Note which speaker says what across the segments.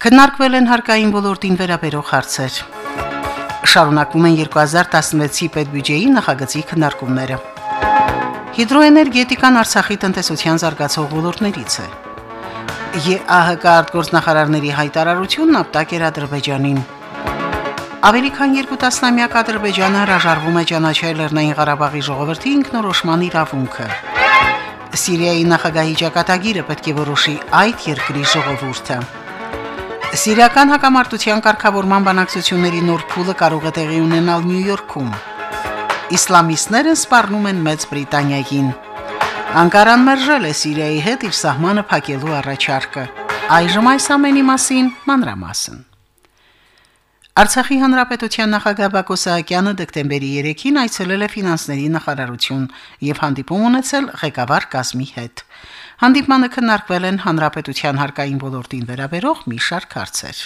Speaker 1: Քննարկվել են հարկային ոլորտին վերաբերող հարցեր։ Շարունակվում են 2016-ի պետբյուջեի նախագծի քննարկումները։ Հիդրոէներգետիկան Արցախի տնտեսության զարգացող ոլորտներից է։ ԵԱՀԿ արտգործնախարարների հայտարարությունն ապտակ էր Ադրբեջանին։ Ավելի քան երկու տասնամյակ Ադրբեջանը հրաժարվում է ճանաչել Լեռնային Ղարաբաղի ժողովրդի ինքնորոշման իրավունքը։ Սիրիայի նախագահի ճակատագիրը պետք է որոշի այդ երկրի ժողովուրդը։ Սիրիական հակամարտության կարգավորման բանակցությունների նոր փուլը կարող է տեղի ունենալ Նյու Յորքում։ Իսլամիստները սպառնում են Մեծ Բրիտանիային։ Անկարան մերժել է Սիրիայի հետ իր սահմանը փակելու առաջարկը։ Այժմ այս ամենի մասին մանրամասն։ Արցախի հանրապետության նախագահ Բակո Սահակյանը դեկտեմբերի 3-ին այցելել է ֆինանսների նախարարություն եւ հանդիպում ունեցել ղեկավար Կազմի հետ։ Հանդիպմանը քննարկվել են հանրապետության հարկային ոլորտին վերաբերող մի շարք հարցեր։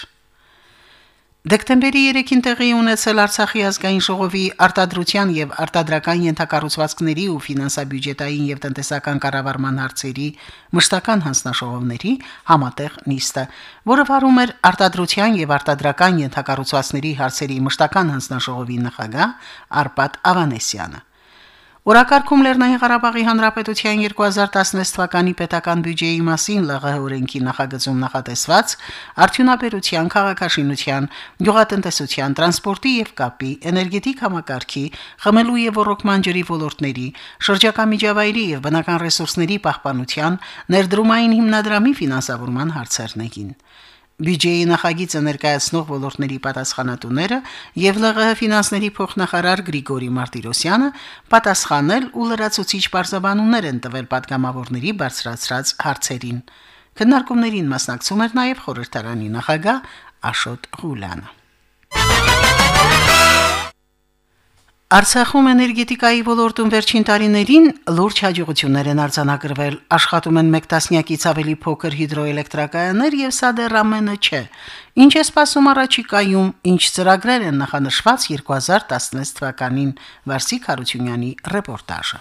Speaker 1: Դեկտեմբերի 3-ին տեղի ունեցել Արցախի ազգային ժողովի արտադրության եւ արտադրական ենթակառուցվածքների ու ֆինանսա-բյուջետային եւ տնտեսական կառավարման հարցերի մշտական հանձնաշողովների համատեղ նիստը, որը վարում էր արտադրության եւ արտադրական ենթակառուցվածքների հարցերի մշտական հանձնաշողովի նախագահ Արպատ Ավանեսյանը։ Օրակարգում Լեռնային Ղարաբաղի Հանրապետության 2016 թվականի պետական բյուջեի մասին ԼՂՀ օրենքի նախագծում նախատեսված արդյունաբերության, քաղաքաշինության, գյուղատնտեսության, տրանսպորտի եւ կապի, էներգետիկ համակարգի, խմելու եւ ոռոգման ջրի ոլորտների, շրջակա միջավայրի եւ բնական ռեսուրսների պահպանության, ներդրումային հիմնադրամի ֆինանսավորման հարցերն էին բյուջեի նախագիծը ներկայացնող ոլորտների պատասխանատուները եւ ԼՂՀ ֆինանսների փոխնախարար Գրիգորի Մարտիրոսյանը պատասխանել ու լրացուցիչ բարձաբանումներ են տվել падգամավորների բարձրացրած հարցերին։ Քննարկումներին մասնակցում էր նաեւ խորհրդարանի նախագահ Աշոտ Ղուլյանը։ Արցախում էներգետիկայի ոլորտում վերջին տարիներին լուրջ հաջողություններ են արձանագրվել։ Աշխատում են 1 տասնյակից ավելի փոքր հիդրոէլեկտրակայաններ եւ սա դեռ ամենը չէ։ Ինչ է սպասում առաջիկայում, ինչ ծրագրեր են նախանշված 2016 թվականին, Վարսիկ Հարությունյանի ռեպորտաժը։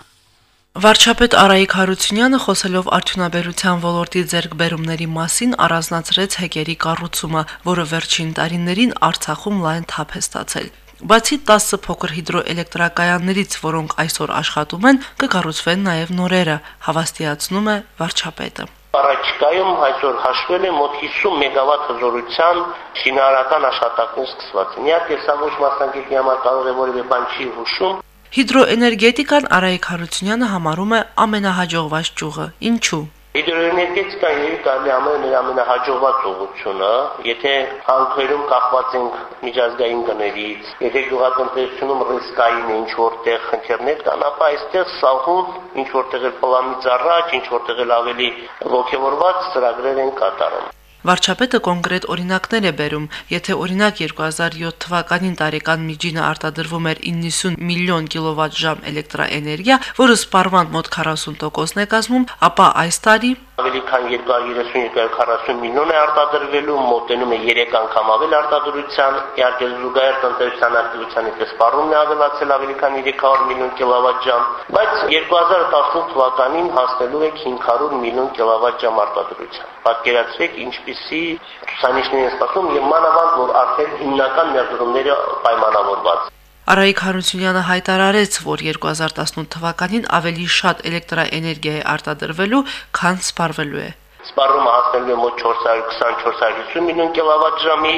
Speaker 2: Վարչապետ Արայիկ Հարությունյանը խոսելով արդյունաբերության ոլորտի ձեռքբերումների մասին առանձնացրեց հեկերի կառուցումը, որը վերջին տարիներին Արցախում լայն թափ է ստացել։ Բացի 10 փոքր հիդրոէլեկտրակայաններից, որոնք այսօր աշխատում են, կկառուցվեն նաև նորերը, հավաստիացնում է վարչապետը։
Speaker 3: Առաջիկայում այսօր հաշվել է մոտ 50 մեգավատ հզորության շինարարական աշխատանքներ սկսված։ Միակ սա ոչ մասնագետի համար կարող է որևէ բան չի հուշում,
Speaker 2: Հիդրոէներգետիկան Արայիկ Հարությունյանը համարում է ամենահաջողված ճյուղը։ Ինչու՞։
Speaker 3: Հիդրոէներգետիկան երբ կարելի ամենը մեր ամենահաջողված ուղղությունը, եթե հանքերում կախված ենք միջազգային գներից, եթե գյուղատնտեսությունում ռիսկային է ինչ որտեղ խնդիրներ կան, ապա այստեղ սահուն ինչ որտեղ էլ պլանից առաջ, ինչ որտեղ էլ ավելի ողջավորված ծրագրեր են կատարում։
Speaker 2: Վարչապետը կոնկրետ օրինակներ է բերում, եթե օրինակ 2007 թվականին տարեկան միջինը արտադրվում էր 90 միլիոն կիլովատ-ժամ էլեկտրաէներգիա, որը սպառման մոտ 40%-ն է կազմում, ապա այս տարի
Speaker 3: ավելի քան 230-240 միլիոն է արտադրվելու, մոտենում է 3 անգամ ավել արտադրության, իհարկե զուգահեռ տնտեսության ակտիվության հետ սպառումն է ավելացել ավելի քան 300 միլիոն կիլովատ-ժամ, բայց 2018 թվականին հասնելու է 500 միլիոն կիլովատ-ժամ արտադրության։ Պատկերացրեք ինչպիսի ցուցանիշներ են ստացվում եւ մանավանդ որ արդեն հիմնական ներդրումները պայմանավորված
Speaker 2: Արայիկ Հարությունյանը հայտարարեց, որ 2018 թվականին ավելի շատ էլեկտրաէներգիա է արտադրվելու, քան սպառվելու է։
Speaker 3: Սպառումը հասնելու է մոտ 420-450 միլիոն կիլովատ-ժամի,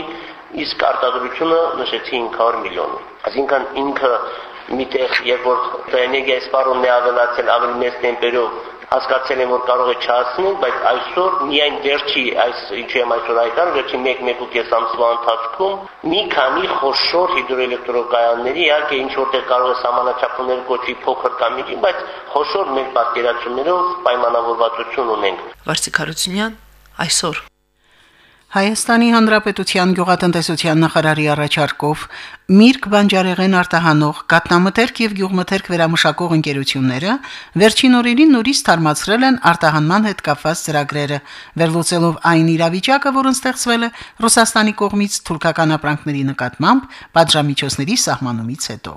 Speaker 3: իսկ արտադրությունը նշեցի 500 միլիոն։ Այսինքն ինքը միտեղ երբ որ էներգիայի սպառումն է ավելացել ավելի մեծ տեմպերով հասկացել եմ, որ կարող է չհասնել, բայց այսօր միայն վերջի այս ինչու եմ այսօր այդան, վերջի 1-1.5 ամսվա ընթացքում մի քանի խոշոր հիդրոէլեկտրոկայանների, իհարկե ինչ որտեղ կարող է համանաչափներ կոչի փոքր կամ միջին, բայց խոշոր մեր պատկերացումներով պայմանավորվածություն ունենք։
Speaker 2: Վարսիկ Հարությունյան այսօր
Speaker 1: Հայաստանի Հանրապետության գյուղատնտեսության նախարարի առաջարկով Միրգ բանջարեղեն արտահանող կատնամթերք եւ գյուղմթերք վերամշակող ընկերությունները վերջին օրերին նորից թարմացրել են արտահանման հետ կապված ծրագրերը, վերլուծելով այն իրավիճակը, որն ստեղծվել է Ռուսաստանի կողմից թուրքական ապրանքների նկատմամբ պատժամիջոցների սահմանումից հետո։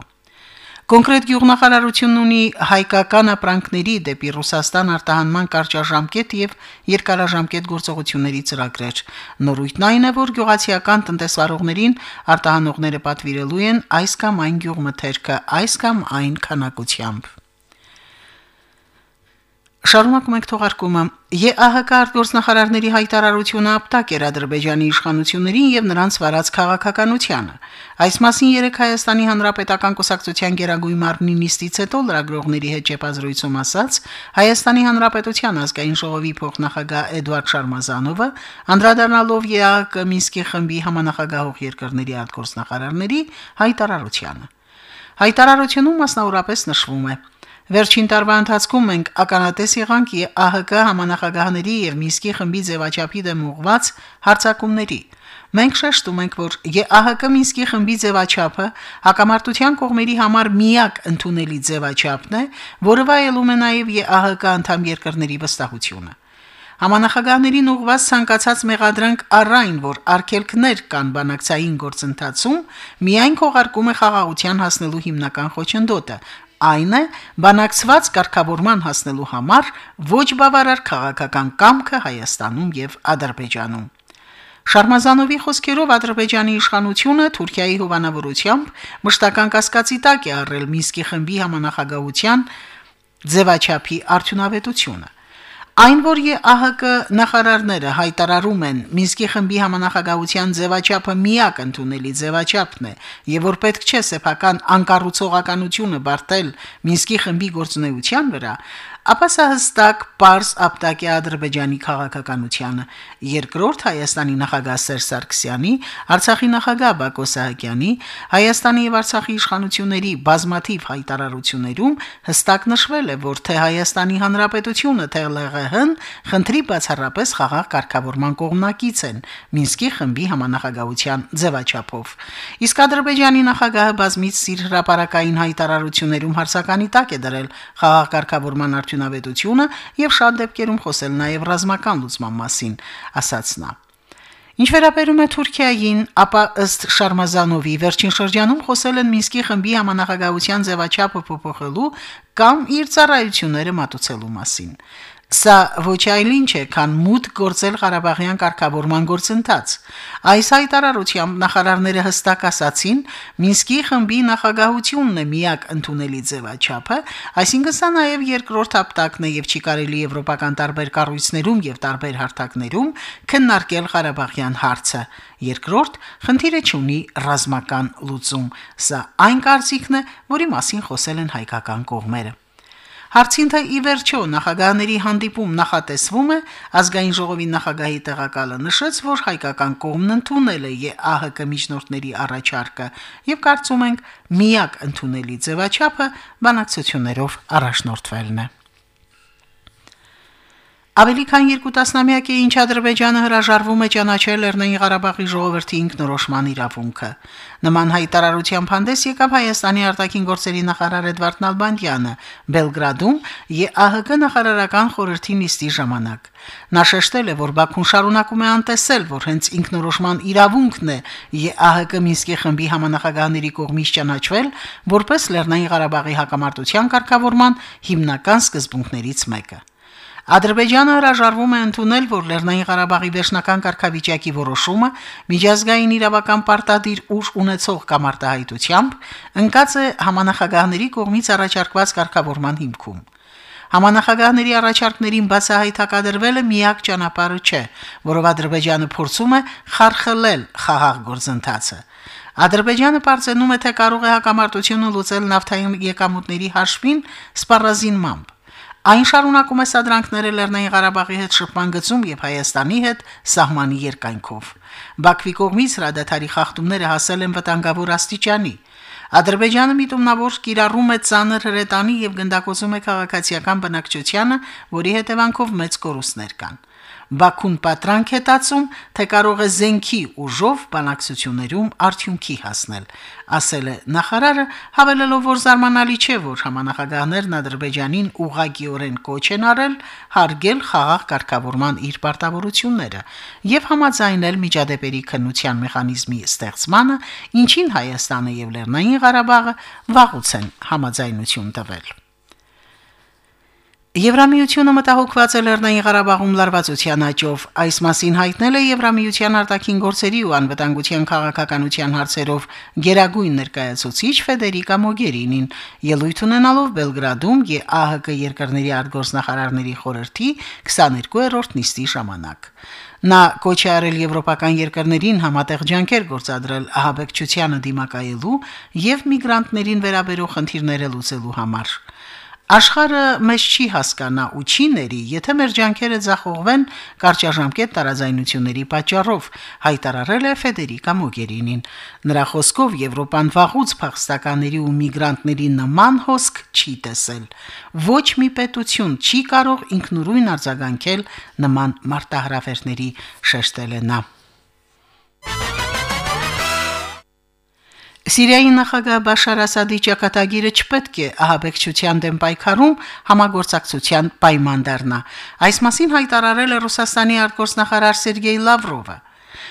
Speaker 1: Կոնկրետ գյուղնախարարությունն ունի հայկական ապրանքների դեպի Ռուսաստան արտահանման կարճաժամկետ եւ երկարաժամկետ գործողությունների ծրագրեր։ Նորույթն այն է, որ գյուղացիական տնտեսվարողներին արտահանողները պատվիրելու են այս կամ այն գյուղմթերքը, այս կամ այն քանակությամբ։ Շարունակում ենք թողարկումը։ ԵԱՀԿ արտգործնախարարների հայտարարությունը ապտակ էր Ադրբեջանի իշխանություններին եւ նրանց վարած քաղաքականությանը։ Այս մասին երեք Հայաստանի Հանրապետական Կուսակցության Գերագույն մարմնի նիստից հետո լրագրողների հետ ճեպազրույցում ասաց Հայաստանի Հանրապետության ազգային ժողովի փոխնախագահ Էդվարդ Շարմազանովը, անդրադառնալով ԵԱՀԿ Մինսկի խմբի համանախագահող երկրների արտգործնախարարների հայտարարությանը։ Հայտարարությունում մասնավորապես նշվում է. Վերջին տարվա ընթացքում մենք ականատես եղանք ԱՀԿ համանախագահների եւ Մինսկի խմբի ձևաչափի դեմ ուղված հարցակումների։ Մենք շեշտում ենք, որ ԵԱՀԿ Մինսկի խմբի ձևաչափը հակամարտության կողմերի համար միակ ընդունելի ձևաչափն է, որը վայելում է նաև ԵԱՀԿ անդամ երկրների վստահությունը։ Համանախագահներին ուղված ցանկացած մեղադրանք առայն, որ արգելքներ կան բանակցային գործընթացում, միայն քողարկում է խաղաղության հասնելու հիմնական խոչընդոտը, այն է բանակցված կարգավորման հասնելու համար ոչ բավարար քաղաքական կամքը Հայաստանում եւ Ադրբեջանում։ Շարմազանովի խոսքերով Ադրբեջանի իշխանությունը Թուրքիայի հովանավորությամբ մշտական կասկածի տակ է առել Մինսկի խմբի համանախագահության ձևաչափի արդյունավետությունը։ Այն որ ԵԱՀԿ նախարարները հայտարարում են Մինսկի խմբի համանախագահության ձևաչափը միակ ընդունելի ձևաչափն է եւ որ պետք չէ սեփական անկառուցողականությունը բարթել Մինսկի խմբի գործունեության վրա, ապա սա հստակ པարս ապտակ է Ադրբեջանի քաղաքականությանը։ Երկրորդ Հայաստանի նախագահ Սերժ Սարգսյանի, Արցախի նախագահ Բակո Սահակյանի, Հայաստանի եւ Արցախի իշխանությունների բազմաթիվ հայտարարություններում հստակ նշվել է, որ թե Հայաստանի Հանրապետությունը, թե ԼՂՀ-ն խնդրի բացառապես խաղաղ կարգավորման կողմնակից են Մինսկի խմբի համանախագահության ձևաչափով։ Իսկ Ադրբեջանի նախագահը բազմից սիր հրապարակային հայտարարություններում հարցականի տակ է դրել խաղաղ կարգավորման արդյունավետությունը եւ շատ դեպքերում խոսել նաեւ ռազմական լուծման մասին, ասաց նա. Ինչ վերաբերում է Թուրքիային, ապա ըստ Շարմազանովի վերջին շրջանում խոսել են Մինսկի խմբի համանախագահության ձևաչափը փոփոխելու կամ իր ծառայությունները մատուցելու մասին։ Սա ոչ այլ ինչ է, քան մուտք գործել Ղարաբաղյան կարգավորման գործընթաց։ Այս հայտարարությամբ նախարարները հստակ ասացին, Մինսկի խմբի նախագահությունն է միակ ընդունելի ձևաչափը, այսինքն սա նաև երկրորդ հապտակն է եւ չի կարելի եվրոպական տարբեր կառույցներում եւ տարբեր հարթակներում քննարկել Ղարաբաղյան հարցը։ Երկրորդ, խնդիրը չունի ռազմական լուծում։ Սա այն կարծիքն է, որի մասին խոսել են հայկական կողմերը։ Հարցին թե ի վերջո նախագահների հանդիպում նախատեսվում է ազգային ժողովի նախագահի տեղակալը նշեց, որ հայկական կողմն ընդունել է ԵԱՀԿ միջնորդների առաջարկը եւ կարծում ենք միակ ընդունելի ձևաչափը բանակցություններով առաջնորդվելն է։ Ավելի քան երկու տասնամյակ է ինչ Ադրբեջանը հրաժարվում է ճանաչել Լեռնային Ղարաբաղի ժողովրդի ինքնորոշման իրավունքը։ Նման հայտարարությամբ հանդես եկավ Հայաստանի արտաքին գործերի նախարար Էդվարդ Նալբանդյանը Բելգրադում ԵԱՀԿ նախարարական խորհրդի նիստի ժամանակ։ Նա շեշտել է, որ Բաքուն շարունակում է անտեսել, որ հենց ինքնորոշման իրավունքն է ԵԱՀԿ Մինսկի խմբի համանախագահների կողմից ճանաչվել որպես Լեռնային Ղարաբաղի հակամարտության կարգավորման հիմնական սկզբունքներից մեկը։ Ադրբեջանը հրաժարվում է ընդունել, որ Լեռնային Ղարաբաղի վերջնական կարգավիճակի որոշումը միջազգային իրավական պարտադիր ուժ ունեցող կամարտահայտությամբ ընկած է համանախագահների կողմից առաջարկված կարգավորման հիմքում։ Համանախագահների առաջարկներին բացահայտ հակադրվելը միակ ճանապարհը չէ, որով Ադրբեջանը փորձում է խարխլել խաղաղ գործընթացը։ Ադրբեջանը բարձենում է, թե կարող է հակամարտությունը լուծել նավթային եկամուտների հաշվին սպառազինմամբ։ Այն շարունակում է սադրանքները Լեռնային Ղարաբաղի հետ շփման գծում եւ Հայաստանի հետ սահմանի երկայնքով։ Բաքվի կողմից հրադադարի խախտումները հասել են վտանգավոր աստիճանի։ Ադրբեջանը միտումնավոր կիրառում է ցաներ հրետանի եւ գնդակոծում է քաղաքացիական բնակչությանը, որի հետևանքով մեծ կորուստներ կան։ Բաքուն պատրանք է տածում, թե կարող է զենքի ուժով բանակցություններում արդյունքի հասնել, ասել է նախարարը, հավելելով, որ զարմանալի չէ, որ համանախագահներն Ադրբեջանին ուղղագիորեն կոչ են արել հարգել խաղաղ կարգավորման իր պարտավորությունները եւ համաձայնել միջադեպերի քննության մեխանիզմի ստեղծմանը, ինչին Հայաստանը եւ Լեռնային Ղարաբաղը վաղուց են համաձայնություն տվել։ Եվրամիությունը մտահոգված է Լեռնային Ղարաբաղում լարվածության աճով։ Այս մասին հայտնել է Եվրամիության արտաքին գործերի ու անվտանգության քաղաքականության հարցերով Գերագույն ներկայացուցիչ Ֆեդերիկա Մոգերինին, ելույթ ունենալով Բելգրադում ԵԱՀԿ երկրների արտգործնախարարների խորհրդի 22-րդ նիստի ժամանակ։ Նա կոչ է արել եվրոպական երկրներին համատեղ ջանքեր գործադրել ահաբեկչությանը դիմակայելու եւ միգրանտներին վերաբերող խնդիրները լուծելու համար։ Աշխարը մեզ չի հասկանա ու չի ների, եթե մեր ջանքերը ձախողվեն կարճաժամկետ տարաձայնությունների պատճառով, հայտարարել է Ֆեդերիկա Մոգերինին։ Նրա խոսքով Եվրոպան վաղուց փախստականների ու միգրանտների նման հոսք չի տեսել։ Ոչ մի պետություն չի կարող ինքնուրույն արձագանքել նման մարտահրավերների, շեշտել է նա։ Սիրիայի նախագահ Բաշար Ասադի ճակատագիրը չպետք է ահաբեկչության դեմ պայքարում համագործակցության պայման դառնա։ Այս մասին հայտարարել է Ռուսաստանի արտգործնախարար Սերգեյ Լավրովը։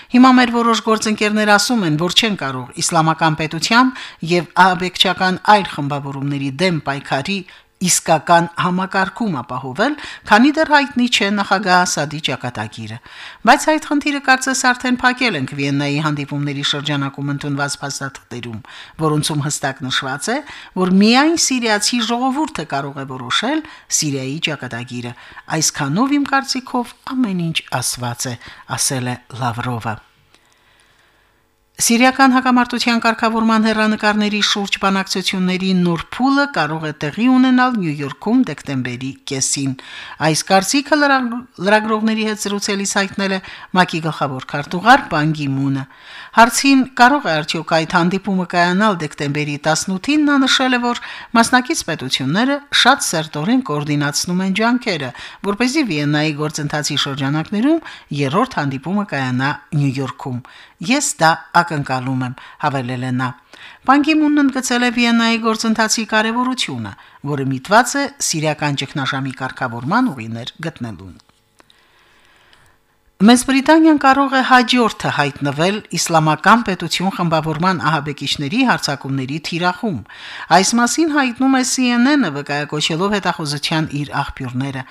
Speaker 1: Հիմա մեր որոշ գործընկերներ ասում են, որ չեն կարող իսլամական պետության եւ ահաբեկչական այլ խմբավորումների դեմ պայքարի իսկական համակարգում ապահովել, քանի դեռ հայտնի չէ նախագահ Ասադի ճակատագիրը։ Բայց այդ խնդիրը կարծես արդեն փակել ենք Վիեննայի հանդիպումների շրջանակում ընդունված փաստաթղթերում, որոնցում հստակ նշված է, որ միայն սիրիացի ժողովուրդը կարող է որոշել Սիրիայի ճակատագիրը։ Այսքանով իմ կարծիքով ամեն ինչ ասված է, ասել է Լավրովը։ Սիրիական հակամարտության կարգավորման հերանեկարների շուրջ բանակցությունների նոր փուլը կարող է տեղի ունենալ Նյու Յորքում դեկտեմբերի կեսին։ Այս կարծիքը լրագրողների հետ զրուցելիս հայտնել է ՄԱԿ-ի գլխավոր քարտուղար Պան Գի-մունը։ Հարցին կարող է արդյոք այդ հանդիպումը կայանալ դեկտեմբերի 18-ին նա նշել է, որ մասնակից պետությունները շատ սերտորեն կոորդինացնում են ջանքերը, որ เป զի Վիեննայի գործընթացի շրջանակներում երրորդ հանդիպումը կայանա Նյու Յորքում։ Ես դա ակնկալում եմ, հավելել է նա։ Պանկիմունն ընդգծել է Վիեննայի գործընթացի կարևորությունը, որը միտված է սիրիական ճգնաժամի կարգավորման ուղիներ գտնելուն։ Մեծ Բրիտանիան կարող է հաջորդը հայտնվել իսլամական պետություն խմբավորման ահաբեկիչների հարցակումների թիրախում։ Այս մասին հայտնում է CNN-ը վկայակոչելով հետախուզության իր աղբյուրները։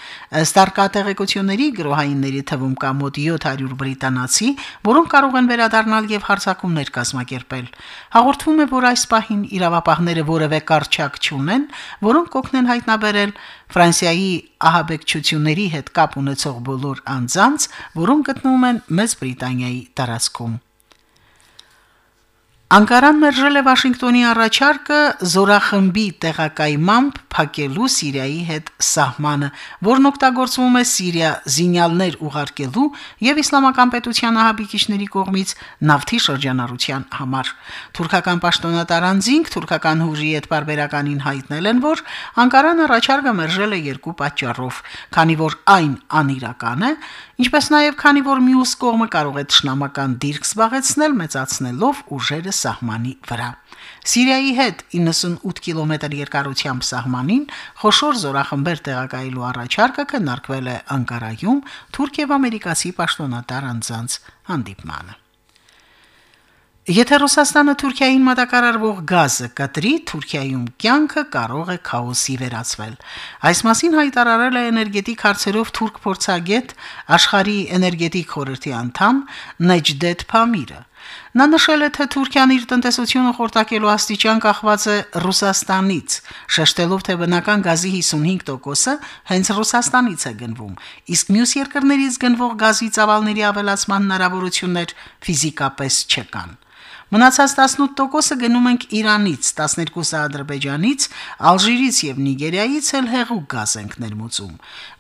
Speaker 1: Ըստ արկատեղեկությունների գրոհայինների թվում կա մոտ 700 բրիտանացի, որոնք կարող են վերադառնալ եւ հարցակումներ կազմակերպել։ Հաղորդվում է, որ այս պահին իրավապահները որևէ կարճակ չունեն, որոնք կօգնեն հայտնաբերել Ֆրանսիայի ահաբեկչությունների հետ կապ ունեցող բոլոր անձանց, որոնք գտնվում են Մեծ Բրիտանիայի տարածքում։ Անկարան մերժել է Վաշինգտոնի առաջարկը զորախմբի տեղակայմամբ փակելու Սիրիայի հետ սահմանը, որն օգտագործվում է Սիրիա զինյալներ ուղարկելու եւ իսլամական պետության ահաբեկիչների կողմից նավթի շրջանառության համար։ Թուրքական պաշտոնատար անձինք թուրքական հուժի հետ բարբերականին հայտնել են, որ Անկարան առաջարկը մերժել է երկու պատճառով, քանի որ այն անիրական է, ինչպես նաեւ քանի որ մյուս կողմը կարող է ճշնամական դիրք զբաղեցնել մեծացնելով ուժերը սահմանի վրա։ Սիրիայի հետ 98 կիլոմետր երկարությամբ սահմանին խոշոր զորախմբեր տեղակայելու առաջարկը քննարկվել է Անկարայում թուրք եւ ամերիկացի պաշտոնատար անձանց հանդիպմանը։ Եթե Ռուսաստանը Թուրքիային մատակարարվող գազը կտրի, Թուրքիայում կյանքը կարող է քաոսի վերածվել։ Այս մասին հայտարարել է էներգետիկ հարցերով թուրք փորձագետ աշխարհի էներգետիկ խորհրդի անդամ Նեջդետ Փամիրը։ Նա նշել է, թե Թուրքիան իր տնտեսությունը խորտակելու աստիճան կախված է Ռուսաստանից, շեշտելով, թե բնական գազի 55%-ը հենց Ռուսաստանից է գնվում, իսկ մյուս երկրներից գնվող գազի ծավալների ավելացման հնարավորություններ ֆիզիկապես չկան։ Մնացած 18%-ը գնում ենք Իրանից, 12-ը Ադրբեջանից, Ալժիրից եւ Նիգերիայից էլ հեղուկ գազ ենք ներմուծում։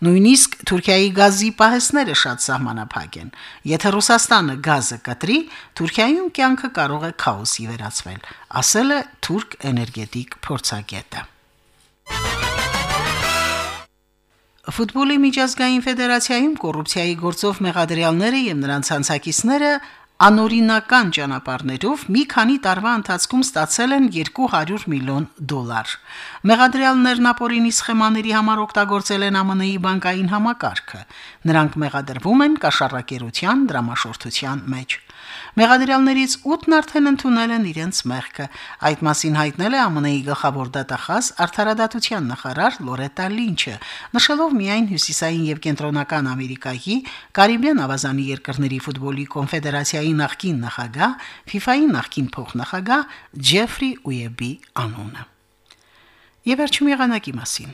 Speaker 1: Նույնիսկ Թուրքիայի գազի պահեսները շատ սահմանափակ են։ Եթե Ռուսաստանը գազը կտրի, Թուրքիայում կյանքը կարող է քաոսի վերածվել, ասել է թուրք էներգետիկ փորձագետը։ Ֆուտբոլի միջազգային ֆեդերացիայում կոռուպցիայի գործով մեղադրյալները եւ նրանց հանցակիցները անօրինական ճանապարհներով մի քանի տարվա ընթացքում ստացել են 200 միլիոն դոլար։ Մեղադրյալներն ապօրինի սխեմաների համար օգտագործել են ԱՄՆ-ի բանկային համակարգը։ Նրանք մեղադրվում են կաշառակերության դրամաշորթության մեջ։ Մեղադրյալներից 8-ն արդեն ընդունել են իրենց մեղքը։ Այդ մասին հայտնել է ԱՄՆ-ի գլխավոր դատախազ արդարադատության նախարար Լորետա Լինչը, նշելով միայն հյուսիսային եւ կենտրոնական Ամերիկայի Կարիբյան ավազանի երկրների ֆուտբոլի կոնֆեդերացիայի նախկին նախագահ, FIFA-ի նախկին փոխնախագահ Ջեֆրի Ուեբի անունը։ Եվ վերջում եղանակի մասին։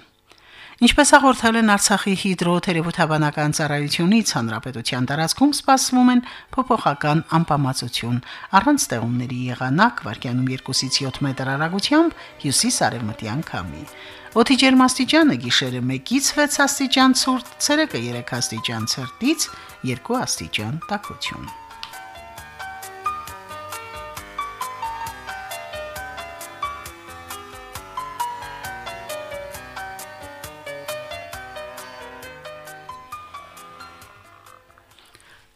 Speaker 1: Ինչպես հաղորդել են Արցախի հիդրոթերապևտաբանական ծառայությունից, հանրապետության տարածքում սպասվում են փոփոխական անպամացություն, առանց ստեղումների եղանակ, վարկյանում 2-ից 7 մետր հեռագությամբ հյուսիս-արևմտյան քամի։ Օդի ջերմաստիճանը գիշերը 1-ից 6 աստիճան ցուրտ, ցերեկը 3 աստիճան ցրտից 2 աստիճան տաքություն։